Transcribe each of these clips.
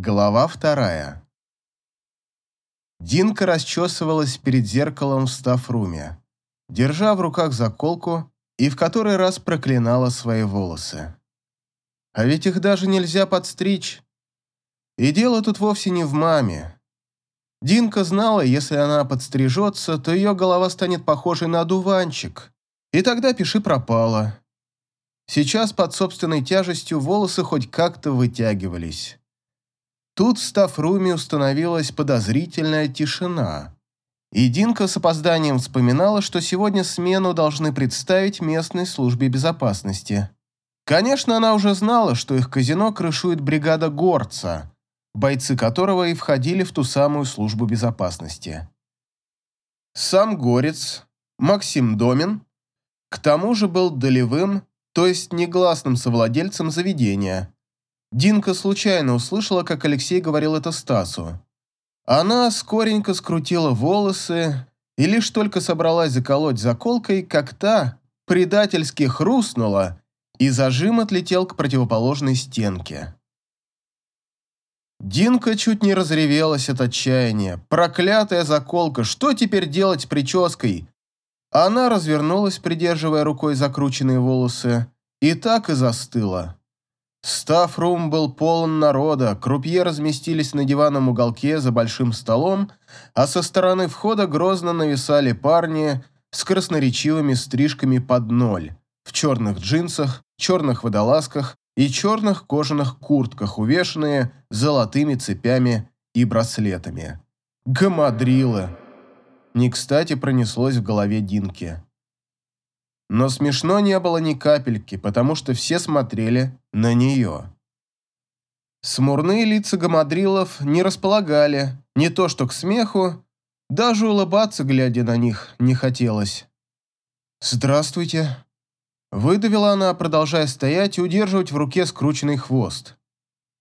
Глава вторая. Динка расчесывалась перед зеркалом в стафруме, держа в руках заколку и в который раз проклинала свои волосы. А ведь их даже нельзя подстричь. И дело тут вовсе не в маме. Динка знала, если она подстрижется, то ее голова станет похожей на одуванчик, и тогда пиши пропало. Сейчас под собственной тяжестью волосы хоть как-то вытягивались. Тут в стафруме установилась подозрительная тишина. И Динка с опозданием вспоминала, что сегодня смену должны представить местной службе безопасности. Конечно, она уже знала, что их казино крышует бригада Горца, бойцы которого и входили в ту самую службу безопасности. Сам Горец, Максим Домин, к тому же был долевым, то есть негласным совладельцем заведения – Динка случайно услышала, как Алексей говорил это Стасу. Она скоренько скрутила волосы и лишь только собралась заколоть заколкой, как та предательски хрустнула, и зажим отлетел к противоположной стенке. Динка чуть не разревелась от отчаяния. Проклятая заколка, что теперь делать с прической? Она развернулась, придерживая рукой закрученные волосы, и так и застыла. Стафрум был полон народа, крупье разместились на диванном уголке за большим столом, а со стороны входа грозно нависали парни с красноречивыми стрижками под ноль, в черных джинсах, черных водолазках и черных кожаных куртках, увешанные золотыми цепями и браслетами. Гамадрилы! Не кстати пронеслось в голове Динки. Но смешно не было ни капельки, потому что все смотрели на нее. Смурные лица гамадрилов не располагали не то что к смеху, даже улыбаться, глядя на них, не хотелось. «Здравствуйте», – выдавила она, продолжая стоять и удерживать в руке скрученный хвост.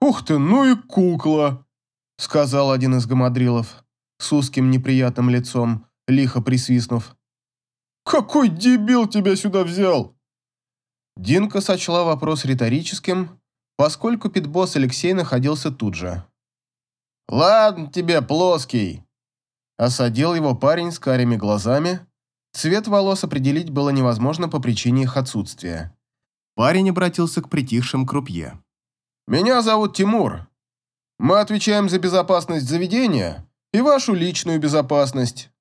«Ух ты, ну и кукла!» – сказал один из гамадрилов с узким неприятным лицом, лихо присвистнув. Какой дебил тебя сюда взял?» Динка сочла вопрос риторическим, поскольку питбосс Алексей находился тут же. «Ладно тебе, плоский!» Осадил его парень с карими глазами. Цвет волос определить было невозможно по причине их отсутствия. Парень обратился к притихшим крупье. «Меня зовут Тимур. Мы отвечаем за безопасность заведения и вашу личную безопасность.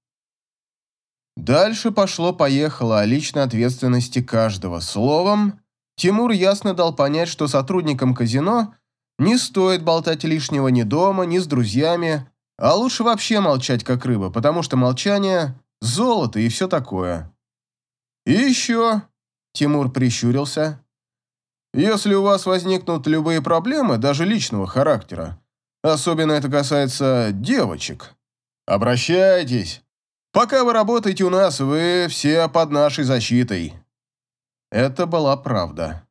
Дальше пошло-поехало о личной ответственности каждого. Словом, Тимур ясно дал понять, что сотрудникам казино не стоит болтать лишнего ни дома, ни с друзьями, а лучше вообще молчать как рыба, потому что молчание – золото и все такое. И еще, Тимур прищурился, если у вас возникнут любые проблемы, даже личного характера, особенно это касается девочек, обращайтесь. Пока вы работаете у нас, вы все под нашей защитой». Это была правда.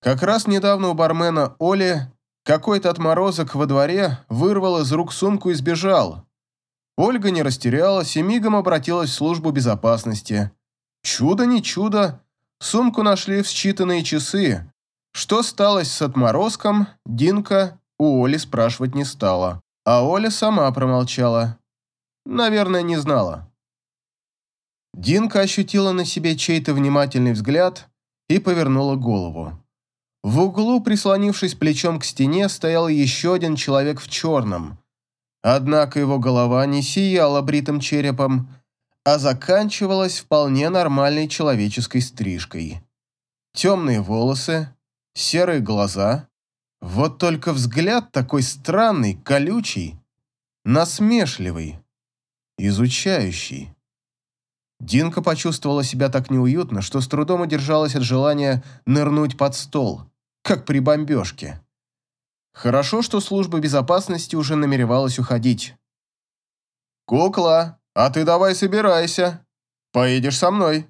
Как раз недавно у бармена Оли какой-то отморозок во дворе вырвал из рук сумку и сбежал. Ольга не растерялась и мигом обратилась в службу безопасности. Чудо не чудо, сумку нашли в считанные часы. Что стало с отморозком, Динка у Оли спрашивать не стала, а Оля сама промолчала. Наверное, не знала. Динка ощутила на себе чей-то внимательный взгляд и повернула голову. В углу, прислонившись плечом к стене, стоял еще один человек в черном. Однако его голова не сияла бритым черепом, а заканчивалась вполне нормальной человеческой стрижкой. Темные волосы, серые глаза. Вот только взгляд такой странный, колючий, насмешливый изучающий. Динка почувствовала себя так неуютно, что с трудом удержалась от желания нырнуть под стол, как при бомбежке. Хорошо, что служба безопасности уже намеревалась уходить. «Кукла, а ты давай собирайся. Поедешь со мной».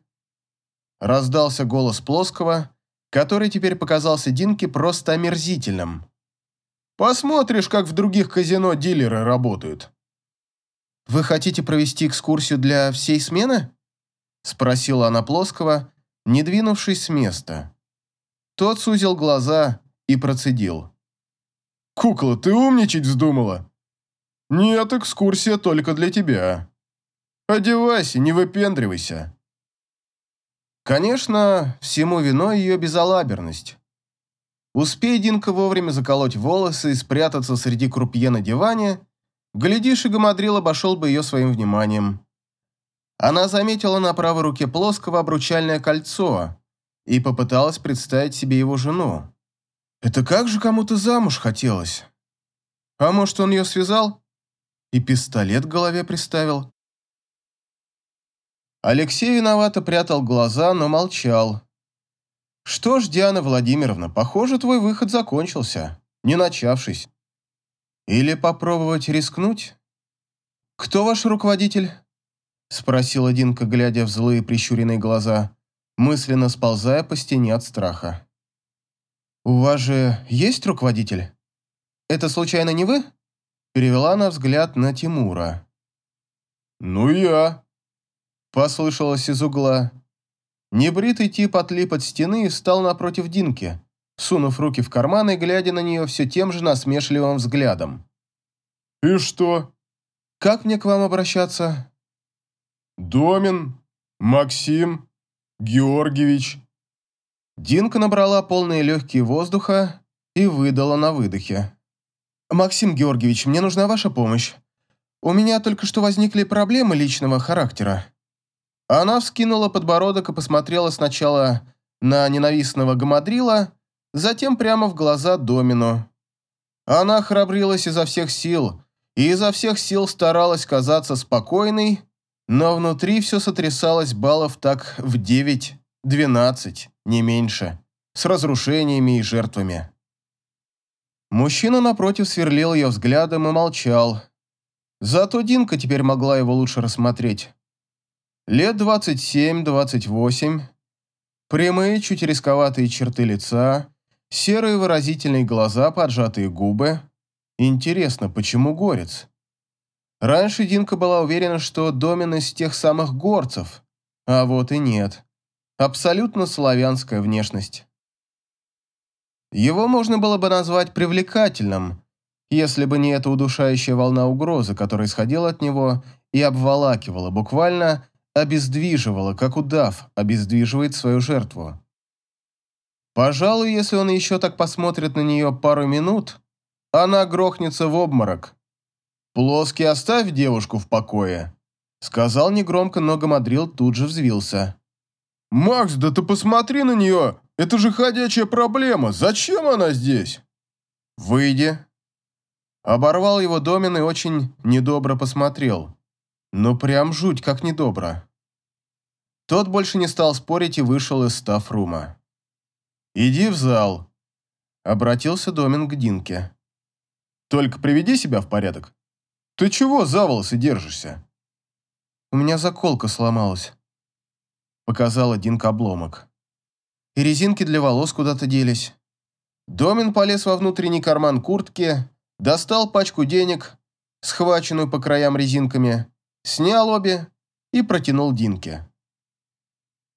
Раздался голос Плоского, который теперь показался Динке просто омерзительным. «Посмотришь, как в других казино дилеры работают». «Вы хотите провести экскурсию для всей смены?» Спросила она Плоского, не двинувшись с места. Тот сузил глаза и процедил. «Кукла, ты умничать вздумала?» «Нет, экскурсия только для тебя. Одевайся, не выпендривайся». Конечно, всему виной ее безалаберность. Успей Динка вовремя заколоть волосы и спрятаться среди крупье на диване, глядишь, и Гамадрил обошел бы ее своим вниманием. Она заметила на правой руке плоского обручальное кольцо и попыталась представить себе его жену. Это как же кому-то замуж хотелось? А может, он ее связал и пистолет в голове приставил? Алексей виновато прятал глаза, но молчал. «Что ж, Диана Владимировна, похоже, твой выход закончился, не начавшись. Или попробовать рискнуть? Кто ваш руководитель?» Спросила Динка, глядя в злые прищуренные глаза, мысленно сползая по стене от страха. «У вас же есть руководитель? Это случайно не вы?» Перевела она взгляд на Тимура. «Ну я», Послышалось из угла. Небритый тип отлип от стены и встал напротив Динки, сунув руки в карманы и глядя на нее все тем же насмешливым взглядом. «И что?» «Как мне к вам обращаться?» «Домин, Максим, Георгиевич». Динка набрала полные легкие воздуха и выдала на выдохе. «Максим Георгиевич, мне нужна ваша помощь. У меня только что возникли проблемы личного характера. Она вскинула подбородок и посмотрела сначала на ненавистного гамадрила, затем прямо в глаза Домину. Она храбрилась изо всех сил и изо всех сил старалась казаться спокойной, но внутри все сотрясалось баллов так в 9-12, не меньше, с разрушениями и жертвами. Мужчина напротив сверлил ее взглядом и молчал. Зато Динка теперь могла его лучше рассмотреть. Лет 27-28, прямые, чуть рисковатые черты лица, серые выразительные глаза, поджатые губы. Интересно, почему горец? Раньше Динка была уверена, что Домин из тех самых горцев, а вот и нет. Абсолютно славянская внешность. Его можно было бы назвать привлекательным, если бы не эта удушающая волна угрозы, которая исходила от него и обволакивала, буквально обездвиживала, как удав обездвиживает свою жертву. Пожалуй, если он еще так посмотрит на нее пару минут, она грохнется в обморок. «Плоский оставь девушку в покое», — сказал негромко, но Гамадрил тут же взвился. «Макс, да ты посмотри на нее! Это же ходячая проблема! Зачем она здесь?» «Выйди». Оборвал его Домин и очень недобро посмотрел. Ну прям жуть, как недобро. Тот больше не стал спорить и вышел из стафрума. «Иди в зал», — обратился Домин к Динке. «Только приведи себя в порядок. Ты чего за волосы держишься?» «У меня заколка сломалась», — показала Динка обломок. «И резинки для волос куда-то делись». Домин полез во внутренний карман куртки, достал пачку денег, схваченную по краям резинками, снял обе и протянул Динке.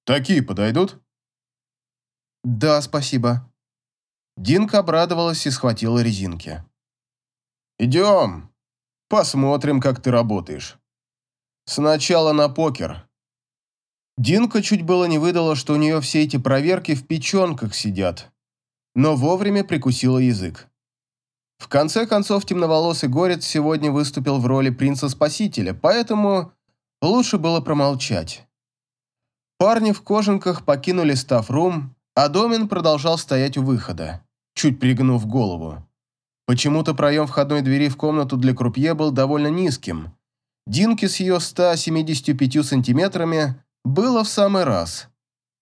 «Такие подойдут?» «Да, спасибо». Динка обрадовалась и схватила резинки. «Идем, посмотрим, как ты работаешь. Сначала на покер». Динка чуть было не выдала, что у нее все эти проверки в печенках сидят, но вовремя прикусила язык. В конце концов, темноволосый горец сегодня выступил в роли принца-спасителя, поэтому лучше было промолчать. Парни в кожанках покинули стафрум, а Домин продолжал стоять у выхода, чуть пригнув голову. Почему-то проем входной двери в комнату для крупье был довольно низким. Динки с ее 175 сантиметрами было в самый раз.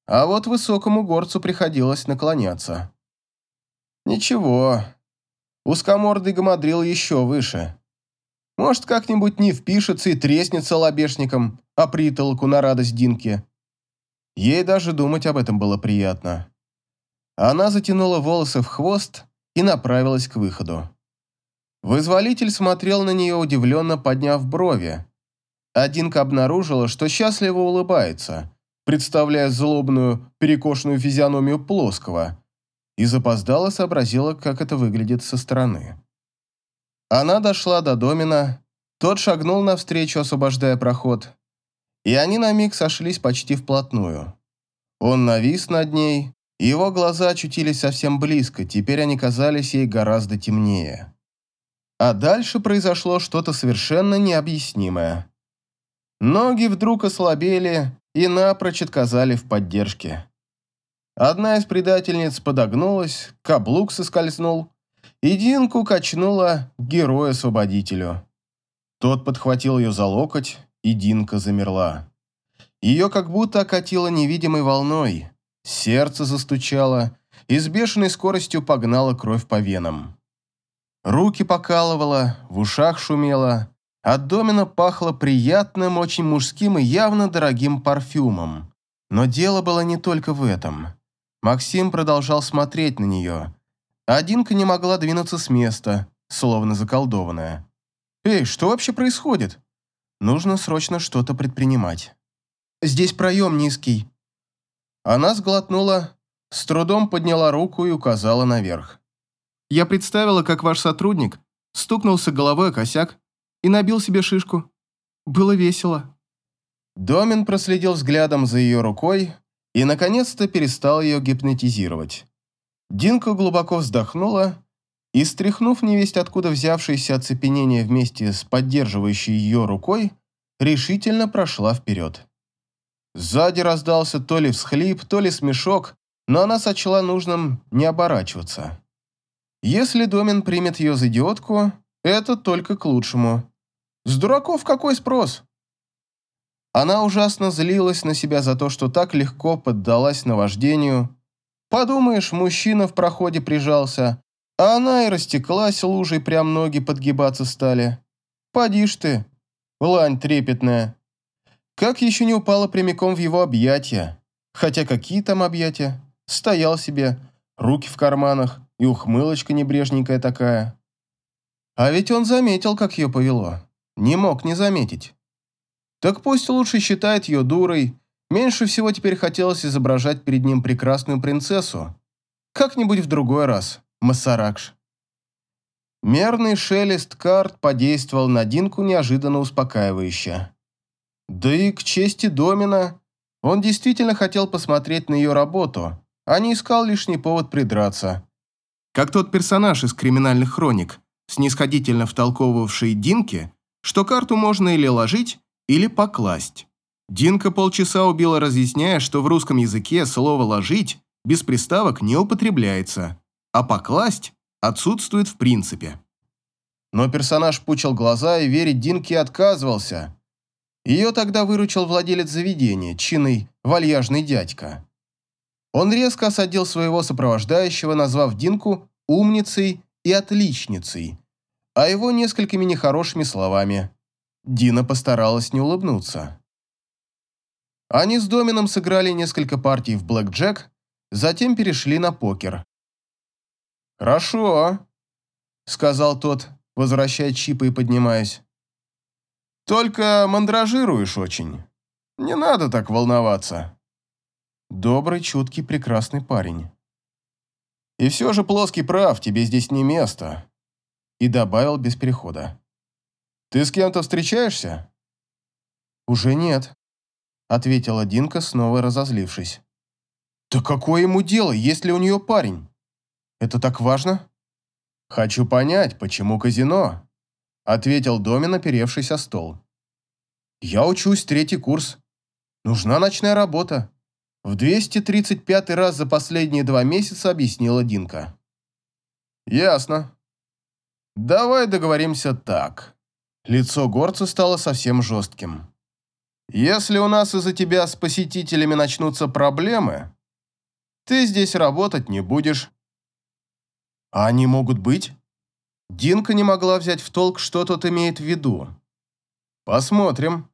А вот высокому горцу приходилось наклоняться. Ничего, Узкомордый гамадрил еще выше. Может, как-нибудь не впишется и треснется лобешником о притолку на радость Динке. Ей даже думать об этом было приятно. Она затянула волосы в хвост и направилась к выходу. Вызволитель смотрел на нее, удивленно подняв брови. А Динка обнаружила, что счастливо улыбается, представляя злобную, перекошенную физиономию плоского, и запоздала сообразила, как это выглядит со стороны. Она дошла до Домина, тот шагнул навстречу, освобождая проход, и они на миг сошлись почти вплотную. Он навис над ней, его глаза очутились совсем близко, теперь они казались ей гораздо темнее. А дальше произошло что-то совершенно необъяснимое. Ноги вдруг ослабели и напрочь отказали в поддержке. Одна из предательниц подогнулась, каблук соскользнул, и Динку качнула герою-освободителю. Тот подхватил ее за локоть, и Динка замерла. Ее как будто окатило невидимой волной, сердце застучало и с бешеной скоростью погнало кровь по венам. Руки покалывало, в ушах шумело, от домина пахло приятным, очень мужским и явно дорогим парфюмом. Но дело было не только в этом. Максим продолжал смотреть на нее. А не могла двинуться с места, словно заколдованная. «Эй, что вообще происходит?» «Нужно срочно что-то предпринимать». «Здесь проем низкий». Она сглотнула, с трудом подняла руку и указала наверх. «Я представила, как ваш сотрудник стукнулся головой о косяк и набил себе шишку. Было весело». Домин проследил взглядом за ее рукой, и, наконец-то, перестал ее гипнотизировать. Динка глубоко вздохнула и, стряхнув невесть откуда взявшееся оцепенение вместе с поддерживающей ее рукой, решительно прошла вперед. Сзади раздался то ли всхлип, то ли смешок, но она сочла нужным не оборачиваться. Если Домин примет ее за идиотку, это только к лучшему. С дураков какой спрос? Она ужасно злилась на себя за то, что так легко поддалась наваждению. Подумаешь, мужчина в проходе прижался, а она и растеклась лужей, прям ноги подгибаться стали. Поди ж ты, лань трепетная. Как еще не упала прямиком в его объятия? Хотя какие там объятия? Стоял себе, руки в карманах и ухмылочка небрежненькая такая. А ведь он заметил, как ее повело. Не мог не заметить. Так пусть лучше считает ее дурой. Меньше всего теперь хотелось изображать перед ним прекрасную принцессу. Как-нибудь в другой раз, Массаракш. Мерный шелест карт подействовал на Динку неожиданно успокаивающе. Да и к чести Домина, он действительно хотел посмотреть на ее работу, а не искал лишний повод придраться. Как тот персонаж из криминальных хроник, снисходительно втолковывавший Динке, что карту можно или ложить, или покласть. Динка полчаса убила, разъясняя, что в русском языке слово «ложить» без приставок не употребляется, а «покласть» отсутствует в принципе. Но персонаж пучил глаза и верить Динке отказывался. Ее тогда выручил владелец заведения, чинный вальяжный дядька. Он резко осадил своего сопровождающего, назвав Динку умницей и отличницей, а его несколькими нехорошими словами. Дина постаралась не улыбнуться. Они с Домином сыграли несколько партий в блэкджек, затем перешли на покер. «Хорошо», — сказал тот, возвращая чипы и поднимаясь. «Только мандражируешь очень. Не надо так волноваться». Добрый, чуткий, прекрасный парень. «И все же плоский прав, тебе здесь не место», — и добавил без перехода. «Ты с кем-то встречаешься?» «Уже нет», — ответила Динка, снова разозлившись. «Да какое ему дело, есть ли у нее парень? Это так важно?» «Хочу понять, почему казино?» — ответил Домин, оперевшись о стол. «Я учусь третий курс. Нужна ночная работа», — в 235 раз за последние два месяца объяснила Динка. «Ясно. Давай договоримся так. Лицо горца стало совсем жестким. «Если у нас из-за тебя с посетителями начнутся проблемы, ты здесь работать не будешь». «А они могут быть?» Динка не могла взять в толк, что тот имеет в виду. «Посмотрим».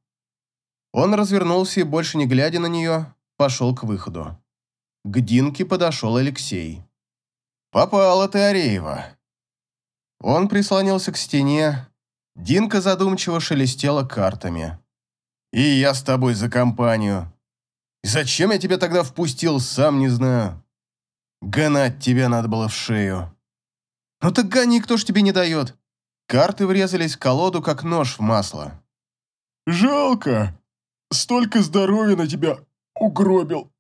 Он развернулся и, больше не глядя на нее, пошел к выходу. К Динке подошел Алексей. «Попала ты, Ареева». Он прислонился к стене, Динка задумчиво шелестела картами. «И я с тобой за компанию. Зачем я тебя тогда впустил, сам не знаю. Гнать тебя надо было в шею». «Ну так гони, кто ж тебе не дает?» Карты врезались в колоду, как нож в масло. «Жалко. Столько здоровья на тебя угробил».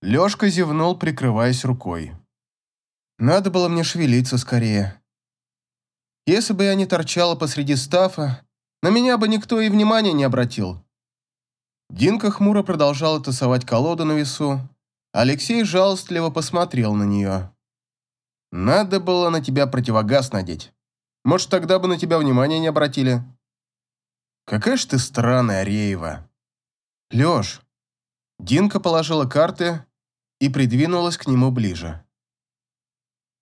Лёшка зевнул, прикрываясь рукой. Надо было мне шевелиться скорее. Если бы я не торчала посреди стафа, на меня бы никто и внимания не обратил. Динка хмуро продолжала тасовать колоду на весу. Алексей жалостливо посмотрел на нее. «Надо было на тебя противогаз надеть. Может, тогда бы на тебя внимания не обратили». «Какая ж ты странная, Ареева». «Леш». Динка положила карты и придвинулась к нему ближе.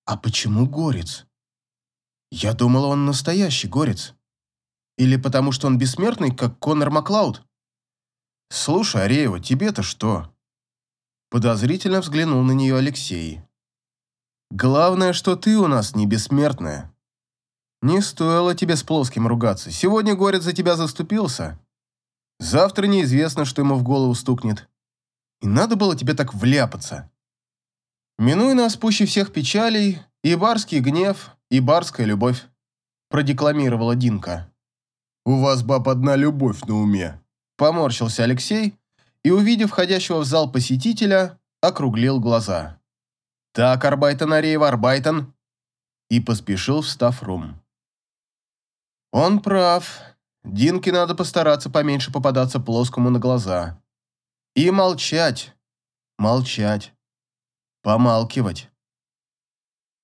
«А почему горец? Я думала, он настоящий горец. Или потому, что он бессмертный, как Конор Маклауд?» «Слушай, Ареева, тебе-то что?» Подозрительно взглянул на нее Алексей. «Главное, что ты у нас не бессмертная. Не стоило тебе с плоским ругаться. Сегодня Горец за тебя заступился. Завтра неизвестно, что ему в голову стукнет. И надо было тебе так вляпаться. Минуй нас пуще всех печалей, и барский гнев, и барская любовь», продекламировала Динка. «У вас, баб, одна любовь на уме», Поморщился Алексей и, увидев входящего в зал посетителя, округлил глаза. «Так, Арбайтон Ареева, Арбайтон!» И поспешил в стафрум. Он прав. Динке надо постараться поменьше попадаться плоскому на глаза. И молчать. Молчать. Помалкивать.